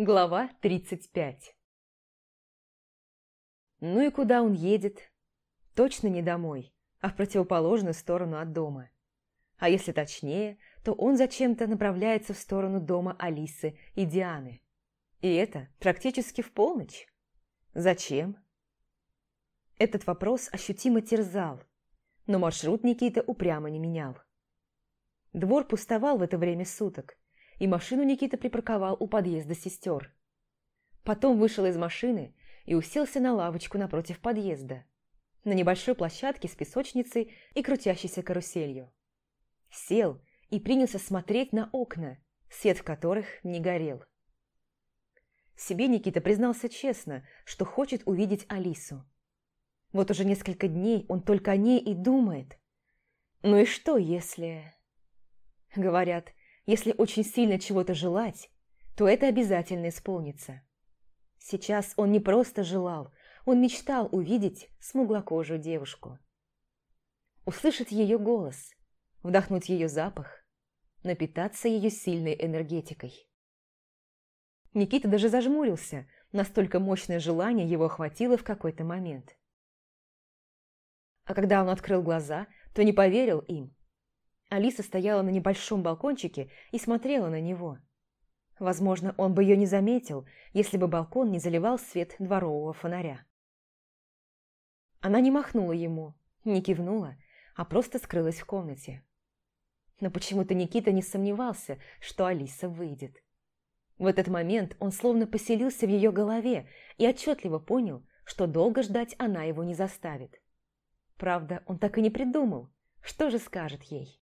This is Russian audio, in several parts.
Глава 35 Ну и куда он едет? Точно не домой, а в противоположную сторону от дома. А если точнее, то он зачем-то направляется в сторону дома Алисы и Дианы. И это практически в полночь. Зачем? Этот вопрос ощутимо терзал, но маршрут Никита упрямо не менял. Двор пустовал в это время суток, и машину Никита припарковал у подъезда сестер. Потом вышел из машины и уселся на лавочку напротив подъезда, на небольшой площадке с песочницей и крутящейся каруселью. Сел и принялся смотреть на окна, свет в которых не горел. Себе Никита признался честно, что хочет увидеть Алису. Вот уже несколько дней он только о ней и думает. Ну и что, если... Говорят, если очень сильно чего-то желать, то это обязательно исполнится. Сейчас он не просто желал, он мечтал увидеть смуглокожую девушку. Услышать ее голос, вдохнуть ее запах, напитаться ее сильной энергетикой. Никита даже зажмурился, настолько мощное желание его охватило в какой-то момент. А когда он открыл глаза, то не поверил им. Алиса стояла на небольшом балкончике и смотрела на него. Возможно, он бы ее не заметил, если бы балкон не заливал свет дворового фонаря. Она не махнула ему, не кивнула, а просто скрылась в комнате. Но почему-то Никита не сомневался, что Алиса выйдет. В этот момент он словно поселился в ее голове и отчетливо понял, что долго ждать она его не заставит. Правда, он так и не придумал, что же скажет ей.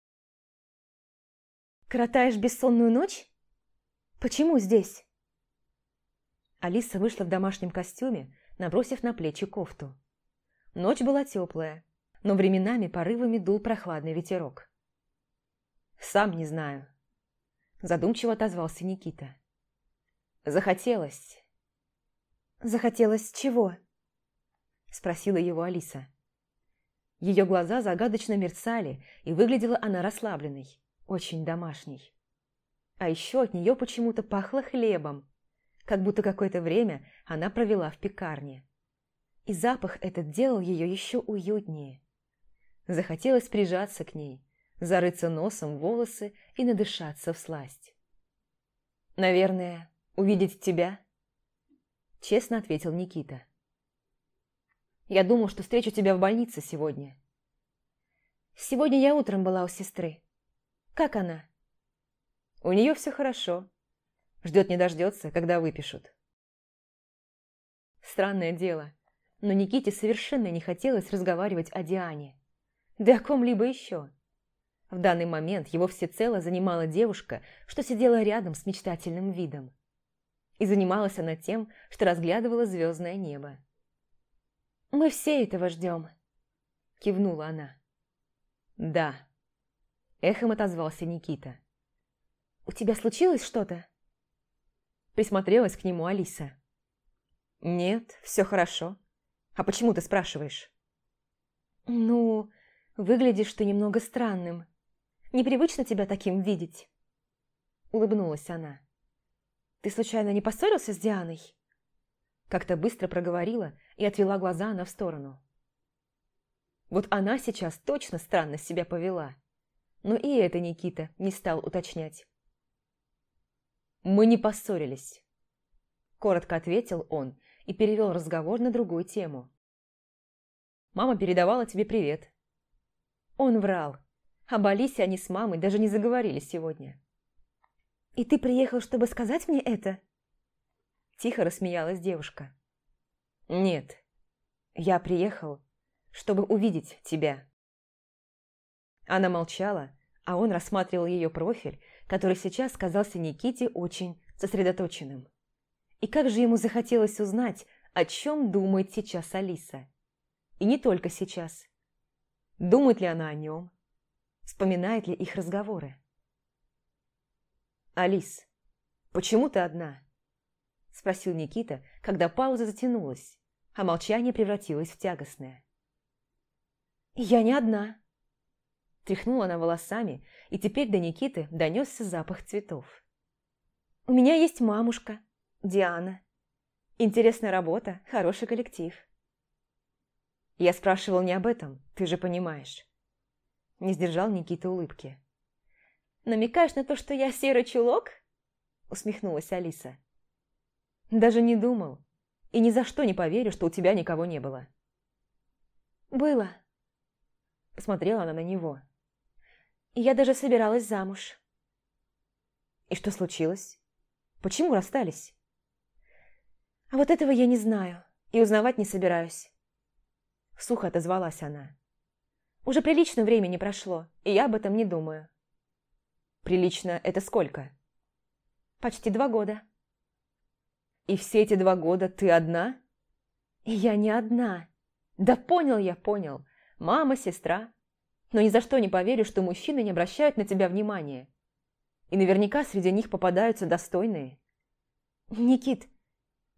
Коротаешь бессонную ночь? Почему здесь?» Алиса вышла в домашнем костюме, набросив на плечи кофту. Ночь была теплая, но временами порывами дул прохладный ветерок. «Сам не знаю», – задумчиво отозвался Никита. «Захотелось». «Захотелось чего?» – спросила его Алиса. Ее глаза загадочно мерцали, и выглядела она расслабленной очень домашней. А еще от нее почему-то пахло хлебом, как будто какое-то время она провела в пекарне. И запах этот делал ее еще уютнее. Захотелось прижаться к ней, зарыться носом в волосы и надышаться в сласть. «Наверное, увидеть тебя?» Честно ответил Никита. «Я думал, что встречу тебя в больнице сегодня». «Сегодня я утром была у сестры. Как она?» «У нее все хорошо. Ждет не дождется, когда выпишут». Странное дело, но Никите совершенно не хотелось разговаривать о Диане. Да о ком-либо еще. В данный момент его всецело занимала девушка, что сидела рядом с мечтательным видом. И занималась она тем, что разглядывала звездное небо. «Мы все этого ждем», – кивнула она. «Да», Эхом отозвался Никита. «У тебя случилось что-то?» Присмотрелась к нему Алиса. «Нет, все хорошо. А почему ты спрашиваешь?» «Ну, выглядишь ты немного странным. Непривычно тебя таким видеть». Улыбнулась она. «Ты случайно не поссорился с Дианой?» Как-то быстро проговорила и отвела глаза она в сторону. Вот она сейчас точно странно себя повела. Но и это Никита не стал уточнять. «Мы не поссорились», – коротко ответил он и перевел разговор на другую тему. «Мама передавала тебе привет». Он врал. Об Алисе они с мамой даже не заговорили сегодня. «И ты приехал, чтобы сказать мне это?» Тихо рассмеялась девушка. «Нет, я приехал, чтобы увидеть тебя». Она молчала, а он рассматривал ее профиль, который сейчас казался Никите очень сосредоточенным. И как же ему захотелось узнать, о чем думает сейчас Алиса. И не только сейчас. Думает ли она о нем? Вспоминает ли их разговоры? «Алис, почему ты одна?» Спросил Никита, когда пауза затянулась, а молчание превратилось в тягостное. «Я не одна», Тряхнула она волосами, и теперь до Никиты донесся запах цветов. «У меня есть мамушка. Диана. Интересная работа, хороший коллектив. Я спрашивал не об этом, ты же понимаешь. Не сдержал Никита улыбки. Намекаешь на то, что я серый чулок? Усмехнулась Алиса. Даже не думал. И ни за что не поверю, что у тебя никого не было. Было. Посмотрела она на него. Я даже собиралась замуж. И что случилось? Почему расстались? А вот этого я не знаю и узнавать не собираюсь. Сухо отозвалась она. Уже прилично времени прошло, и я об этом не думаю. Прилично это сколько? Почти два года. И все эти два года ты одна? И я не одна. Да понял я, понял. Мама, сестра. Но ни за что не поверю, что мужчины не обращают на тебя внимания. И наверняка среди них попадаются достойные. Никит,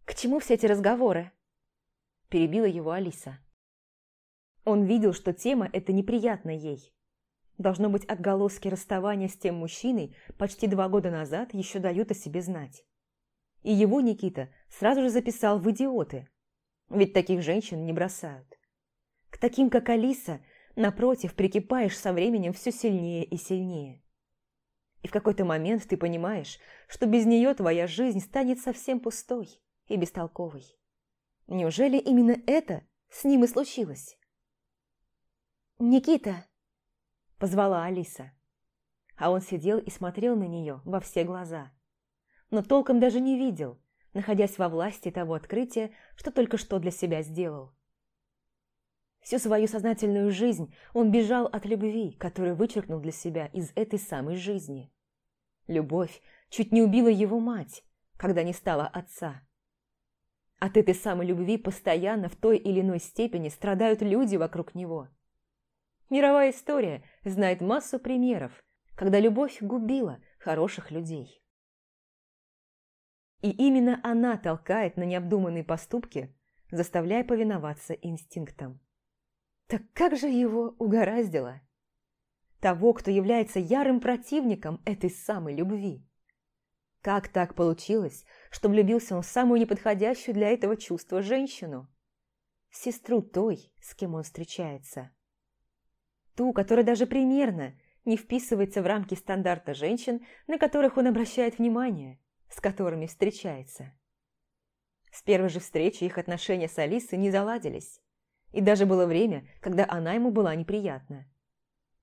к чему все эти разговоры? Перебила его Алиса. Он видел, что тема эта неприятна ей. Должно быть, отголоски расставания с тем мужчиной почти два года назад еще дают о себе знать. И его Никита сразу же записал в идиоты, ведь таких женщин не бросают. К таким, как Алиса, напротив, прикипаешь со временем все сильнее и сильнее. И в какой-то момент ты понимаешь, что без нее твоя жизнь станет совсем пустой и бестолковой. Неужели именно это с ним и случилось? «Никита!» – позвала Алиса. А он сидел и смотрел на нее во все глаза. Но толком даже не видел, находясь во власти того открытия, что только что для себя сделал. Всю свою сознательную жизнь он бежал от любви, которую вычеркнул для себя из этой самой жизни. Любовь чуть не убила его мать, когда не стала отца. От этой самой любви постоянно в той или иной степени страдают люди вокруг него – Мировая история знает массу примеров, когда любовь губила хороших людей. И именно она толкает на необдуманные поступки, заставляя повиноваться инстинктам. Так как же его угораздило? Того, кто является ярым противником этой самой любви. Как так получилось, что влюбился он в самую неподходящую для этого чувства женщину? Сестру той, с кем он встречается. Ту, которая даже примерно не вписывается в рамки стандарта женщин, на которых он обращает внимание, с которыми встречается. С первой же встречи их отношения с Алисой не заладились. И даже было время, когда она ему была неприятна.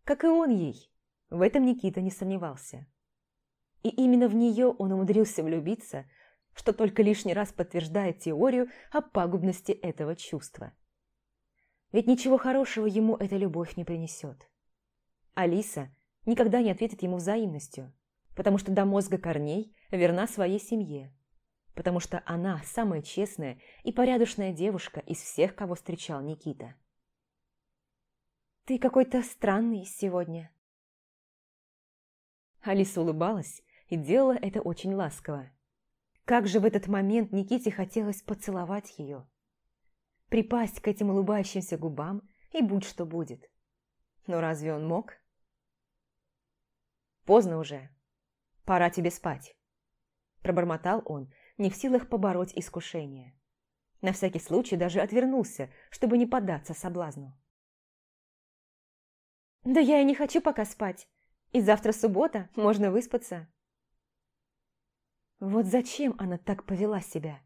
Как и он ей. В этом Никита не сомневался. И именно в нее он умудрился влюбиться, что только лишний раз подтверждает теорию о пагубности этого чувства. Ведь ничего хорошего ему эта любовь не принесет. Алиса никогда не ответит ему взаимностью, потому что до мозга корней верна своей семье, потому что она самая честная и порядочная девушка из всех, кого встречал Никита. «Ты какой-то странный сегодня». Алиса улыбалась и делала это очень ласково. Как же в этот момент Никите хотелось поцеловать ее припасть к этим улыбающимся губам и будь что будет. Но разве он мог? Поздно уже. Пора тебе спать. Пробормотал он, не в силах побороть искушение. На всякий случай даже отвернулся, чтобы не поддаться соблазну. «Да я и не хочу пока спать. И завтра суббота, можно выспаться». Вот зачем она так повела себя?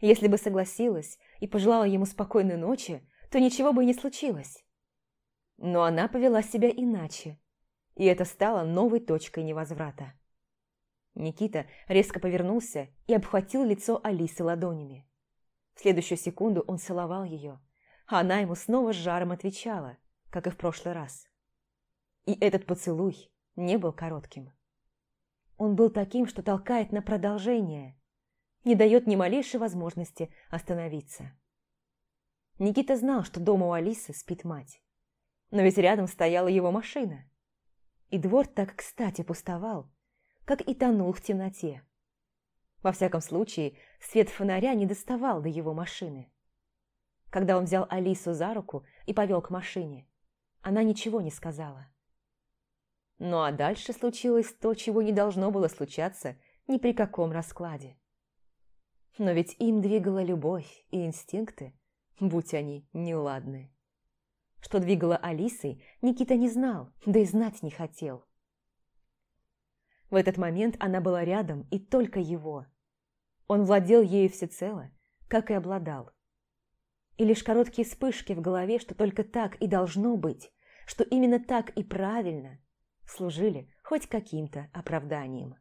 Если бы согласилась и пожелала ему спокойной ночи, то ничего бы не случилось. Но она повела себя иначе, и это стало новой точкой невозврата. Никита резко повернулся и обхватил лицо Алисы ладонями. В следующую секунду он целовал ее, а она ему снова с жаром отвечала, как и в прошлый раз. И этот поцелуй не был коротким. Он был таким, что толкает на продолжение, не дает ни малейшей возможности остановиться. Никита знал, что дома у Алисы спит мать. Но ведь рядом стояла его машина. И двор так кстати пустовал, как и тонул в темноте. Во всяком случае, свет фонаря не доставал до его машины. Когда он взял Алису за руку и повел к машине, она ничего не сказала. Ну а дальше случилось то, чего не должно было случаться ни при каком раскладе. Но ведь им двигала любовь и инстинкты, будь они неладны. Что двигало Алисой, Никита не знал, да и знать не хотел. В этот момент она была рядом и только его. Он владел ею всецело, как и обладал. И лишь короткие вспышки в голове, что только так и должно быть, что именно так и правильно, служили хоть каким-то оправданием.